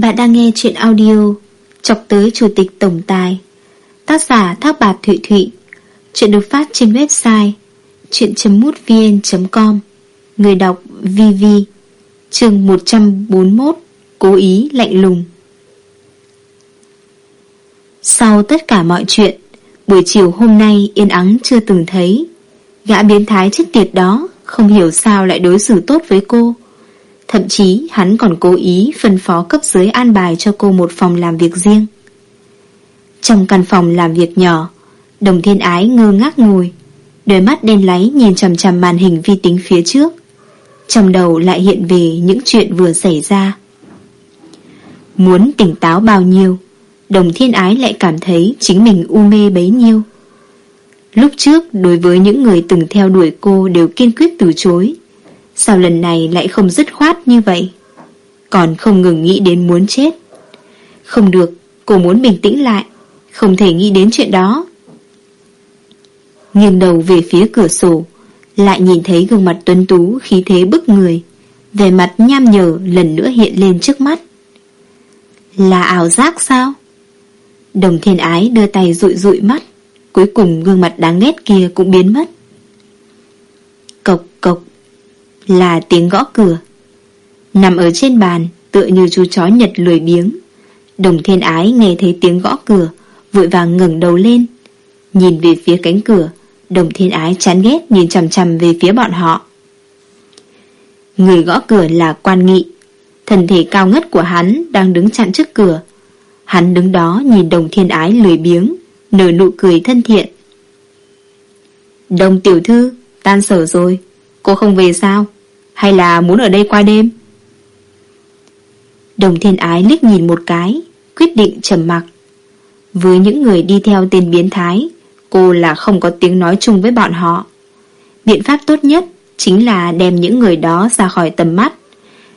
Bạn đang nghe chuyện audio Chọc tới Chủ tịch Tổng Tài. Tác giả Thác bà Thụy Thụy. Chuyện được phát trên website chuyện.mútvn.com Người đọc VV chương 141 Cố ý lạnh lùng. Sau tất cả mọi chuyện, Buổi chiều hôm nay yên ắng chưa từng thấy. Gã biến thái chết tiệt đó Không hiểu sao lại đối xử tốt với cô. Thậm chí hắn còn cố ý phân phó cấp dưới an bài cho cô một phòng làm việc riêng. Trong căn phòng làm việc nhỏ, đồng thiên ái ngơ ngác ngồi, đôi mắt đen láy nhìn chằm chằm màn hình vi tính phía trước. Trong đầu lại hiện về những chuyện vừa xảy ra. Muốn tỉnh táo bao nhiêu, đồng thiên ái lại cảm thấy chính mình u mê bấy nhiêu. Lúc trước đối với những người từng theo đuổi cô đều kiên quyết từ chối. Sao lần này lại không dứt khoát như vậy? Còn không ngừng nghĩ đến muốn chết. Không được, Cô muốn bình tĩnh lại, Không thể nghĩ đến chuyện đó. Nghiêng đầu về phía cửa sổ, Lại nhìn thấy gương mặt tuấn tú, Khí thế bức người Về mặt nham nhở lần nữa hiện lên trước mắt. Là ảo giác sao? Đồng thiên ái đưa tay rụi rụi mắt, Cuối cùng gương mặt đáng ghét kia cũng biến mất. Là tiếng gõ cửa. Nằm ở trên bàn, tựa như chú chó nhật lười biếng. Đồng thiên ái nghe thấy tiếng gõ cửa, vội vàng ngẩng đầu lên. Nhìn về phía cánh cửa, đồng thiên ái chán ghét nhìn chằm chằm về phía bọn họ. Người gõ cửa là quan nghị. Thần thể cao ngất của hắn đang đứng chặn trước cửa. Hắn đứng đó nhìn đồng thiên ái lười biếng, nở nụ cười thân thiện. Đồng tiểu thư, tan sở rồi, cô không về sao? Hay là muốn ở đây qua đêm? Đồng thiên ái liếc nhìn một cái, Quyết định trầm mặc. Với những người đi theo tên biến thái, Cô là không có tiếng nói chung với bọn họ. Biện pháp tốt nhất Chính là đem những người đó ra khỏi tầm mắt,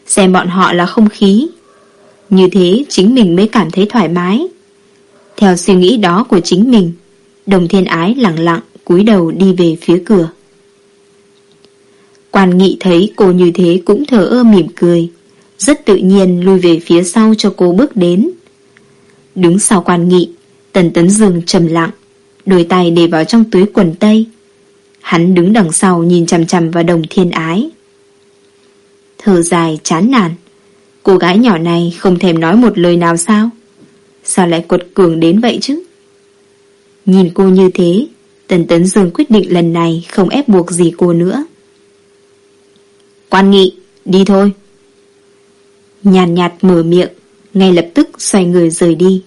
Xem bọn họ là không khí. Như thế chính mình mới cảm thấy thoải mái. Theo suy nghĩ đó của chính mình, Đồng thiên ái lặng lặng cúi đầu đi về phía cửa. Quan nghị thấy cô như thế cũng thở ơ mỉm cười, Rất tự nhiên lui về phía sau cho cô bước đến. Đứng sau quan nghị, Tần tấn dương trầm lặng, Đôi tay để vào trong túi quần tây. Hắn đứng đằng sau nhìn chằm chằm vào đồng thiên ái. Thở dài chán nản, Cô gái nhỏ này không thèm nói một lời nào sao? Sao lại quật cường đến vậy chứ? Nhìn cô như thế, Tần Tấn Dương quyết định lần này không ép buộc gì cô nữa. Quan nghị, đi thôi. Nhàn nhạt, mở miệng, ngay lập tức xoay người rời đi.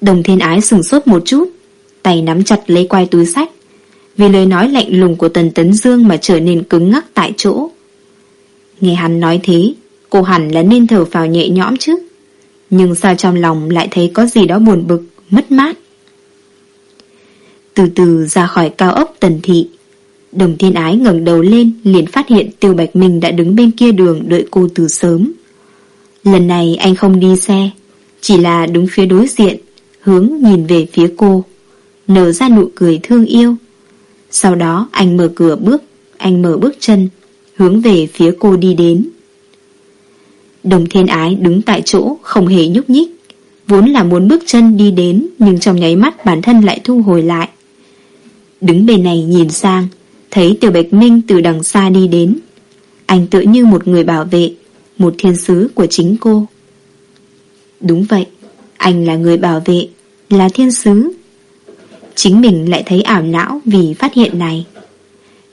Đồng thiên ái sừng sốt một chút, tay nắm chặt lấy quai túi sách, vì lời nói lạnh lùng của Tần Tấn Dương mà trở nên cứng ngắc tại chỗ. Nghe hắn nói thế, cô hẳn là nên thở phào nhẹ nhõm chứ. Nhưng sao trong lòng lại thấy có gì đó buồn bực, mất mát. Từ từ ra khỏi cao ốc tần thị, Đồng thiên ái ngẩng đầu lên liền phát hiện Tiêu Bạch Minh đã đứng bên kia đường đợi cô từ sớm. Lần này anh không đi xe, chỉ là đứng phía đối diện, hướng nhìn về phía cô, nở ra nụ cười thương yêu. Sau đó anh mở cửa bước, anh mở bước chân, hướng về phía cô đi đến. Đồng thiên ái đứng tại chỗ không hề nhúc nhích, vốn là muốn bước chân đi đến nhưng trong nháy mắt bản thân lại thu hồi lại. Đứng bên này nhìn sang, Thấy Tiểu Bạch Minh từ đằng xa đi đến. Anh tự như một người bảo vệ, Một thiên sứ của chính cô. Đúng vậy, Anh là người bảo vệ, Là thiên sứ. Chính mình lại thấy ảo não vì phát hiện này.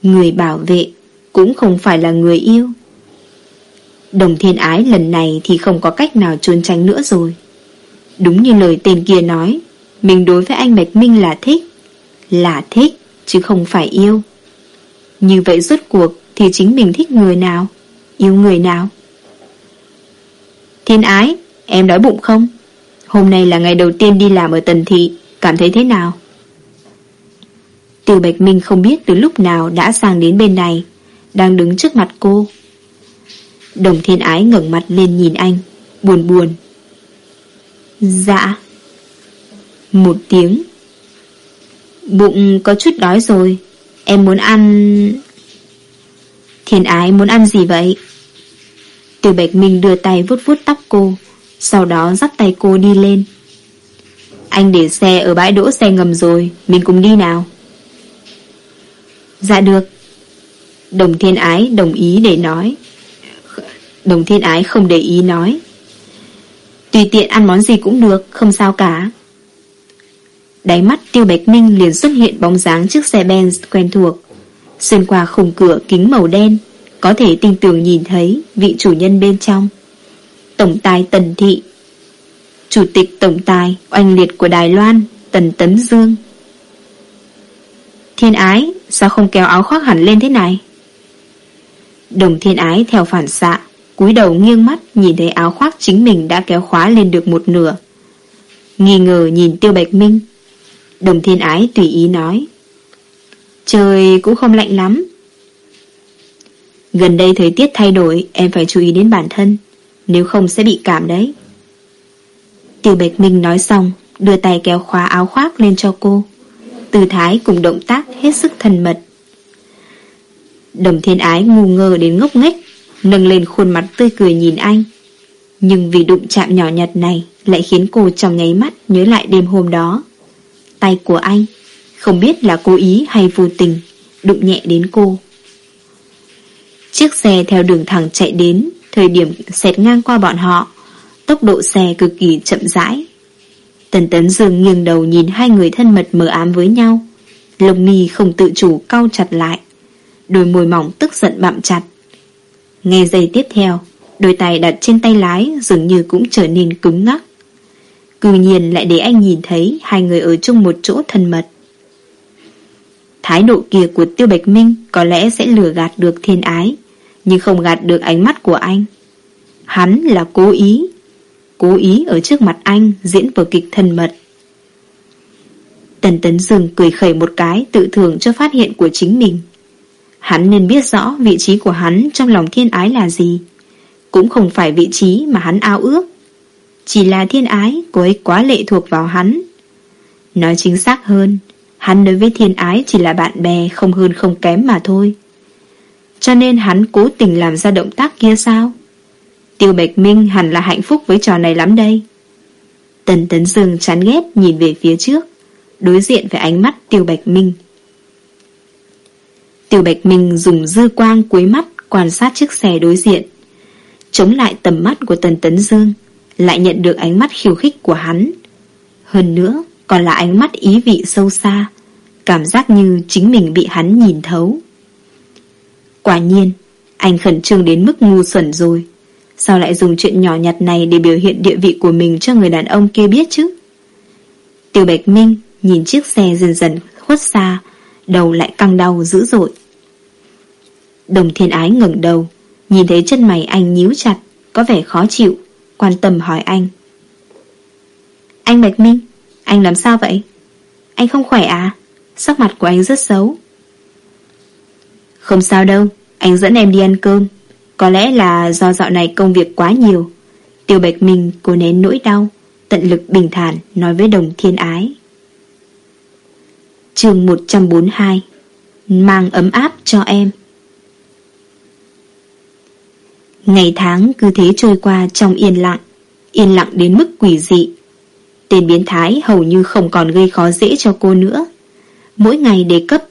Người bảo vệ Cũng không phải là người yêu. Đồng thiên ái lần này Thì không có cách nào trốn tránh nữa rồi. Đúng như lời tên kia nói, Mình đối với anh Bạch Minh là thích Là thích Chứ không phải yêu như vậy rốt cuộc thì chính mình thích người nào? Yêu người nào? Thiên ái, em đói bụng không? Hôm nay là ngày đầu tiên đi làm ở Tần Thị, cảm thấy thế nào? tiểu Bạch Minh không biết từ lúc nào đã sang đến bên này, đang đứng trước mặt cô. Đồng thiên ái ngẩng mặt lên nhìn anh, buồn buồn. Dạ. Một tiếng. Bụng có chút đói rồi, Em muốn ăn... Thiên ái muốn ăn gì vậy? từ Bạch Minh đưa tay vuốt vuốt tóc cô, Sau đó dắt tay cô đi lên. Anh để xe ở bãi đỗ xe ngầm rồi, Mình cùng đi nào. Dạ được. Đồng thiên ái đồng ý để nói. Đồng thiên ái không để ý nói. Tùy tiện ăn món gì cũng được, Không sao cả. Đáy mắt tiêu bạch minh liền xuất hiện bóng dáng chiếc xe Benz quen thuộc. Xuyên qua khung cửa kính màu đen, Có thể tinh tường nhìn thấy Vị chủ nhân bên trong. Tổng tài Tần Thị. Chủ tịch Tổng tài Oanh liệt của Đài Loan, Tần Tấn Dương. Thiên ái, Sao không kéo áo khoác hẳn lên thế này? Đồng thiên ái theo phản xạ, cúi đầu nghiêng mắt Nhìn thấy áo khoác chính mình đã kéo khóa lên được một nửa. Nghi ngờ nhìn tiêu bạch minh. Đồng thiên ái tùy ý nói. Trời cũng không lạnh lắm. Gần đây thời tiết thay đổi, Em phải chú ý đến bản thân. Nếu không sẽ bị cảm đấy. Tiêu Bạch Minh nói xong, Đưa tay kéo khóa áo khoác lên cho cô. Tư thái cùng động tác hết sức thân mật. Đồng thiên ái ngu ngơ đến ngốc nghếch, Nâng lên khuôn mặt tươi cười nhìn anh. Nhưng vì đụng chạm nhỏ nhặt này Lại khiến cô trong nháy mắt Nhớ lại đêm hôm đó. Tay của anh. Không biết là cố ý hay vô tình, Đụng nhẹ đến cô. Chiếc xe theo đường thẳng chạy đến, Thời điểm xẹt ngang qua bọn họ, Tốc độ xe cực kỳ chậm rãi. Tần tấn dương nghiêng đầu nhìn hai người thân mật mờ ám với nhau. Lông mi không tự chủ cau chặt lại, Đôi môi mỏng tức giận bặm chặt. Nghe giây tiếp theo, Đôi tay đặt trên tay lái Dường như cũng trở nên cứng ngắc. Cư nhiên lại để anh nhìn thấy Hai người ở chung một chỗ thân mật. Thái độ kia của Tiêu Bạch Minh Có lẽ sẽ lừa gạt được thiên ái, Nhưng không gạt được ánh mắt của anh. Hắn là cố ý Cố ý ở trước mặt anh Diễn vở kịch thân mật. Tần Tấn dừng cười khẩy một cái Tự thưởng cho phát hiện của chính mình. Hắn nên biết rõ vị trí của hắn Trong lòng thiên ái là gì, Cũng không phải vị trí mà hắn ao ước. Chỉ là thiên ái Cô ấy quá lệ thuộc vào hắn. Nói chính xác hơn, Hắn đối với thiên ái chỉ là bạn bè Không hơn không kém mà thôi. Cho nên hắn cố tình làm ra động tác kia sao? Tiêu Bạch Minh hẳn là hạnh phúc với trò này lắm đây. Tần Tấn Dương chán ghét nhìn về phía trước, Đối diện với ánh mắt Tiêu Bạch Minh. Tiêu Bạch Minh dùng dư quang cuối mắt Quan sát chiếc xe đối diện, Chống lại tầm mắt của Tần Tấn Dương. Lại nhận được ánh mắt khiêu khích của hắn. Hơn nữa, Còn là ánh mắt ý vị sâu xa, Cảm giác như chính mình bị hắn nhìn thấu. Quả nhiên, Anh khẩn trương đến mức ngu xuẩn rồi. Sao lại dùng chuyện nhỏ nhặt này Để biểu hiện địa vị của mình cho người đàn ông kia biết chứ? Tiêu Bạch Minh Nhìn chiếc xe dần dần khuất xa, Đầu lại căng đau dữ dội. Đồng thiên ái ngẩng đầu, Nhìn thấy chân mày anh nhíu chặt, Có vẻ khó chịu. Quan tâm hỏi anh. Anh Bạch Minh, Anh làm sao vậy? Anh không khỏe à? Sắc mặt của anh rất xấu. Không sao đâu, Anh dẫn em đi ăn cơm. Có lẽ là do dạo này công việc quá nhiều. Tiêu Bạch Minh cố nén nỗi đau, Tận lực bình thản Nói với đồng thiên ái. Chương 142 Mang ấm áp cho em. Ngày tháng cứ thế trôi qua trong yên lặng Yên lặng đến mức quỷ dị Tên biến thái hầu như không còn gây khó dễ cho cô nữa Mỗi ngày đề cấp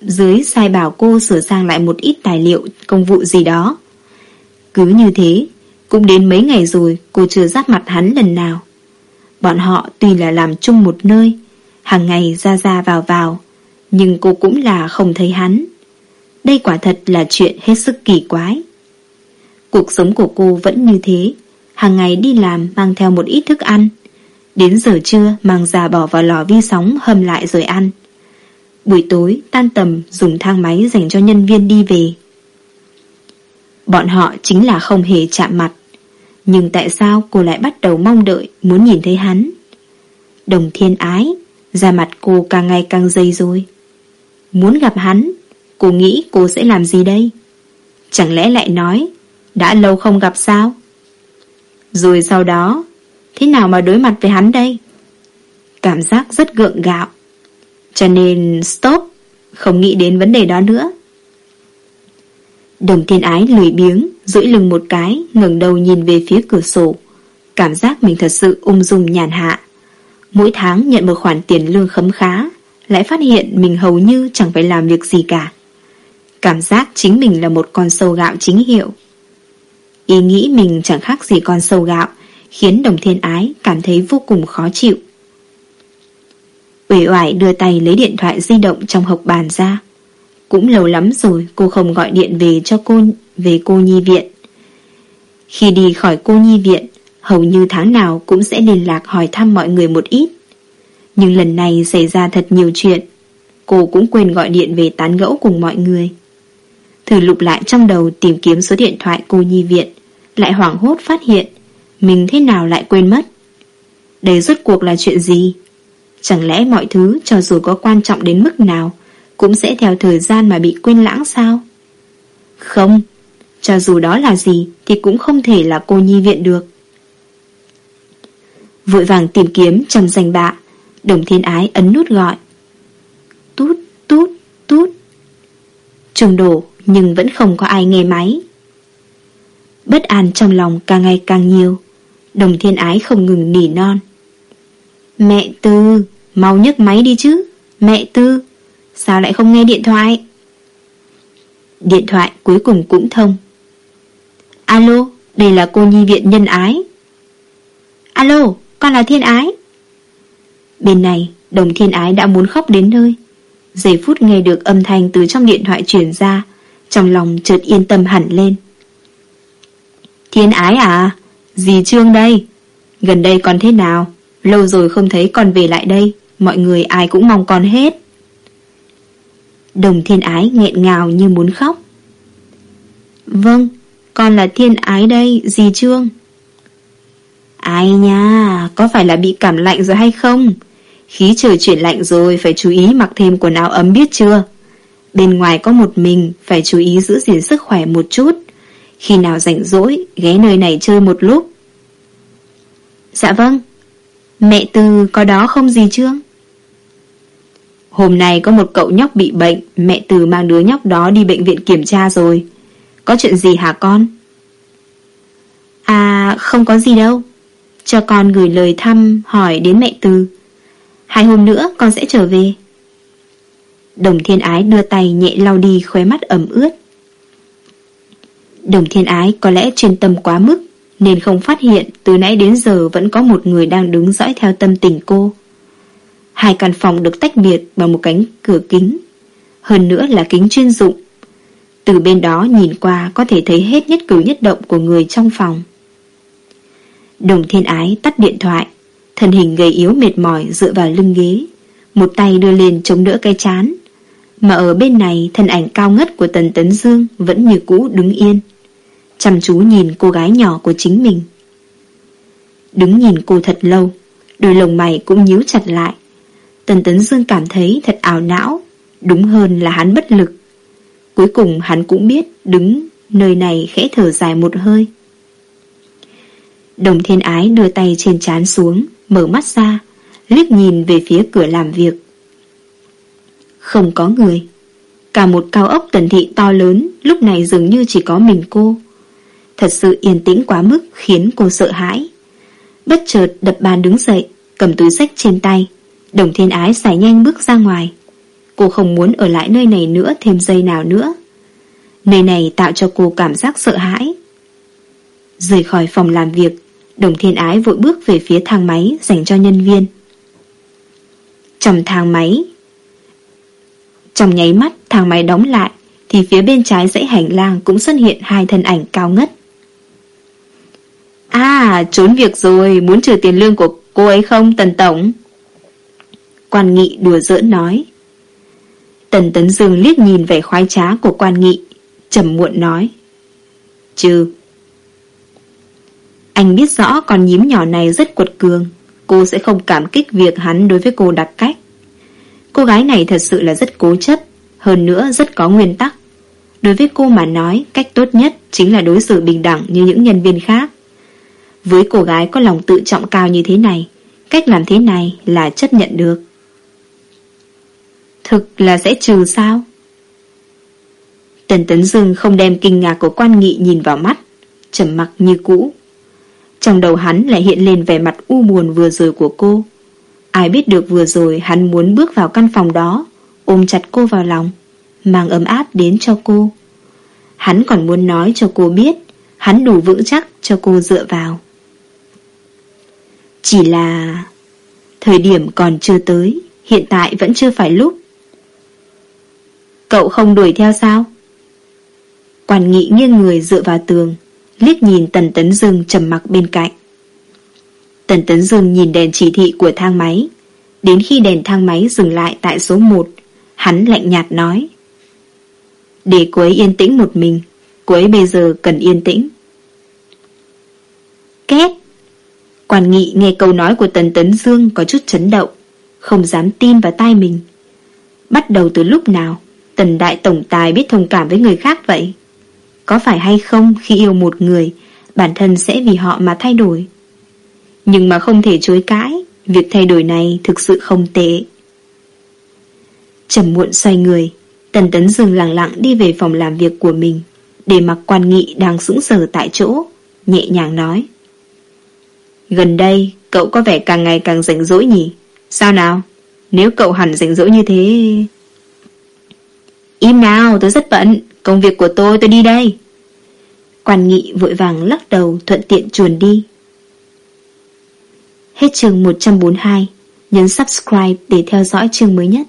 dưới sai bảo cô sửa sang lại một ít tài liệu công vụ gì đó Cứ như thế Cũng đến mấy ngày rồi cô chưa giáp mặt hắn lần nào Bọn họ tuy là làm chung một nơi hàng ngày ra ra vào vào, nhưng cô cũng là không thấy hắn. Đây quả thật là chuyện hết sức kỳ quái. Cuộc sống của cô vẫn như thế, hàng ngày đi làm mang theo một ít thức ăn, đến giờ trưa mang ra bỏ vào lò vi sóng hầm lại rồi ăn. Buổi tối tan tầm dùng thang máy dành cho nhân viên đi về. Bọn họ chính là không hề chạm mặt, nhưng tại sao cô lại bắt đầu mong đợi muốn nhìn thấy hắn? Đồng thiên ái Da mặt cô càng ngày càng dày rồi Muốn gặp hắn Cô nghĩ cô sẽ làm gì đây Chẳng lẽ lại nói đã lâu không gặp sao Rồi sau đó Thế nào mà đối mặt với hắn đây Cảm giác rất gượng gạo Cho nên stop Không nghĩ đến vấn đề đó nữa Đồng thiên ái lười biếng, duỗi lưng một cái, ngẩng đầu nhìn về phía cửa sổ. Cảm giác mình thật sự ung dung nhàn hạ. Mỗi tháng nhận một khoản tiền lương khấm khá, lại phát hiện mình hầu như chẳng phải làm việc gì cả. Cảm giác chính mình là một con sâu gạo chính hiệu. Ý nghĩ mình chẳng khác gì con sâu gạo, khiến đồng thiên ái cảm thấy vô cùng khó chịu. Uể oải đưa tay lấy điện thoại di động trong hộp bàn ra. Cũng lâu lắm rồi cô không gọi điện về cho cô về cô nhi viện. Khi đi khỏi cô nhi viện, hầu như tháng nào cũng sẽ liên lạc hỏi thăm mọi người một ít. Nhưng lần này xảy ra thật nhiều chuyện, cô cũng quên gọi điện về tán gẫu cùng mọi người. Thử lục lại trong đầu tìm kiếm số điện thoại cô nhi viện, lại hoảng hốt phát hiện mình thế nào lại quên mất. Đây rốt cuộc là chuyện gì? Chẳng lẽ mọi thứ cho dù có quan trọng đến mức nào cũng sẽ theo thời gian mà bị quên lãng sao? Không, cho dù đó là gì thì cũng không thể là cô nhi viện được. Vội vàng tìm kiếm trong danh bạ, đồng thiên ái ấn nút gọi. Tút, tút, tút. Trùng đổ nhưng vẫn không có ai nghe máy. Bất an trong lòng càng ngày càng nhiều, đồng thiên ái không ngừng nỉ non. Mẹ Tư, mau nhấc máy đi chứ. Mẹ Tư, sao lại không nghe điện thoại? Điện thoại cuối cùng cũng thông. Alo, đây là cô nhi viện nhân ái. Alo, con là thiên ái. Bên này, đồng thiên ái đã muốn khóc đến nơi. Giây phút nghe được âm thanh từ trong điện thoại truyền ra, trong lòng chợt yên tâm hẳn lên. Thiên ái à, dì Trương đây. Gần đây con thế nào? Lâu rồi không thấy con về lại đây. Mọi người ai cũng mong con hết. Đồng thiên ái nghẹn ngào như muốn khóc. Vâng Con là thiên ái đây Dì Trương. Ai nha Có phải là bị cảm lạnh rồi hay không? Khí trời chuyển lạnh rồi Phải chú ý mặc thêm quần áo ấm biết chưa? Bên ngoài có một mình Phải chú ý giữ gìn sức khỏe một chút. Khi nào rảnh rỗi Ghé nơi này chơi một lúc Dạ vâng Mẹ Từ có đó không gì Trương? Hôm nay có một cậu nhóc bị bệnh, mẹ Từ mang đứa nhóc đó đi bệnh viện kiểm tra rồi. Có chuyện gì hả con? À, không có gì đâu. Cho con gửi lời thăm hỏi đến mẹ Từ. Hai hôm nữa con sẽ trở về. Đồng thiên ái đưa tay nhẹ lau đi khóe mắt ẩm ướt. Đồng thiên ái có lẽ chuyên tâm quá mức nên không phát hiện từ nãy đến giờ vẫn có một người đang đứng dõi theo tâm tình cô. Hai căn phòng được tách biệt bằng một cánh cửa kính, hơn nữa là kính chuyên dụng. Từ bên đó nhìn qua có thể thấy hết nhất cử nhất động của người trong phòng. Đồng thiên ái tắt điện thoại, thân hình gầy yếu mệt mỏi dựa vào lưng ghế, một tay đưa lên chống đỡ cái chán. Mà ở bên này thân ảnh cao ngất của Tần Tấn Dương vẫn như cũ đứng yên chăm chú nhìn cô gái nhỏ của chính mình. Đứng nhìn cô thật lâu, đôi lồng mày cũng nhíu chặt lại. Tần Tấn Dương cảm thấy thật ảo não, đúng hơn là hắn bất lực. Cuối cùng hắn cũng biết đứng nơi này khẽ thở dài một hơi. Đồng thiên ái đưa tay trên trán xuống, mở mắt ra, liếc nhìn về phía cửa làm việc. Không có người. Cả một cao ốc tần thị to lớn lúc này dường như chỉ có mình cô. Thật sự yên tĩnh quá mức khiến cô sợ hãi. Bất chợt đập bàn đứng dậy, cầm túi sách trên tay. Đồng thiên ái xài nhanh bước ra ngoài. Cô không muốn ở lại nơi này nữa thêm giây nào nữa. Nơi này tạo cho cô cảm giác sợ hãi. Rời khỏi phòng làm việc, đồng thiên ái vội bước về phía thang máy dành cho nhân viên. Trong thang máy, trong nháy mắt thang máy đóng lại, thì phía bên trái dãy hành lang cũng xuất hiện hai thân ảnh cao ngất. À, trốn việc rồi, muốn trừ tiền lương của cô ấy không, Tần Tổng? Quan Nghị đùa giỡn nói. Tần Tấn Dương liếc nhìn vẻ khoái trá của Quan Nghị, trầm muộn nói. Trừ. Anh biết rõ con nhím nhỏ này rất quật cường, cô sẽ không cảm kích việc hắn đối với cô đặc cách. Cô gái này thật sự là rất cố chấp, hơn nữa rất có nguyên tắc. Đối với cô mà nói, cách tốt nhất chính là đối xử bình đẳng như những nhân viên khác. Với cô gái có lòng tự trọng cao như thế này, cách làm thế này là chấp nhận được. Thực là sẽ trừ sao? Tần Tấn Dương không đem kinh ngạc của quan nghị nhìn vào mắt, trầm mặc như cũ. Trong đầu hắn lại hiện lên vẻ mặt u buồn vừa rồi của cô. Ai biết được vừa rồi hắn muốn bước vào căn phòng đó, ôm chặt cô vào lòng, mang ấm áp đến cho cô. Hắn còn muốn nói cho cô biết, hắn đủ vững chắc cho cô dựa vào. Chỉ là... Thời điểm còn chưa tới, hiện tại vẫn chưa phải lúc. Cậu không đuổi theo sao? Quản nghị nghiêng người dựa vào tường, liếc nhìn Tần Tấn Dương trầm mặc bên cạnh. Tần Tấn Dương nhìn đèn chỉ thị của thang máy. Đến khi đèn thang máy dừng lại tại số 1, hắn lạnh nhạt nói. Để cô ấy yên tĩnh một mình, cô ấy bây giờ cần yên tĩnh. Két! Quản nghị nghe câu nói của Tần Tấn Dương có chút chấn động, không dám tin vào tai mình. Bắt đầu từ lúc nào, Tần Đại Tổng Tài biết thông cảm với người khác vậy? Có phải hay không khi yêu một người, bản thân sẽ vì họ mà thay đổi? Nhưng mà không thể chối cãi, việc thay đổi này thực sự không tệ. Trầm muộn xoay người, Tần Tấn Dương lặng lặng đi về phòng làm việc của mình, để mặc quan nghị đang sững sờ tại chỗ, nhẹ nhàng nói. Gần đây, cậu có vẻ càng ngày càng rảnh rỗi nhỉ? Sao nào? Nếu cậu hẳn rảnh rỗi như thế... Im nào, tôi rất bận, công việc của tôi tôi đi đây. Quan nghị vội vàng lắc đầu thuận tiện chuồn đi. Hết chương 142, nhấn subscribe để theo dõi chương mới nhất.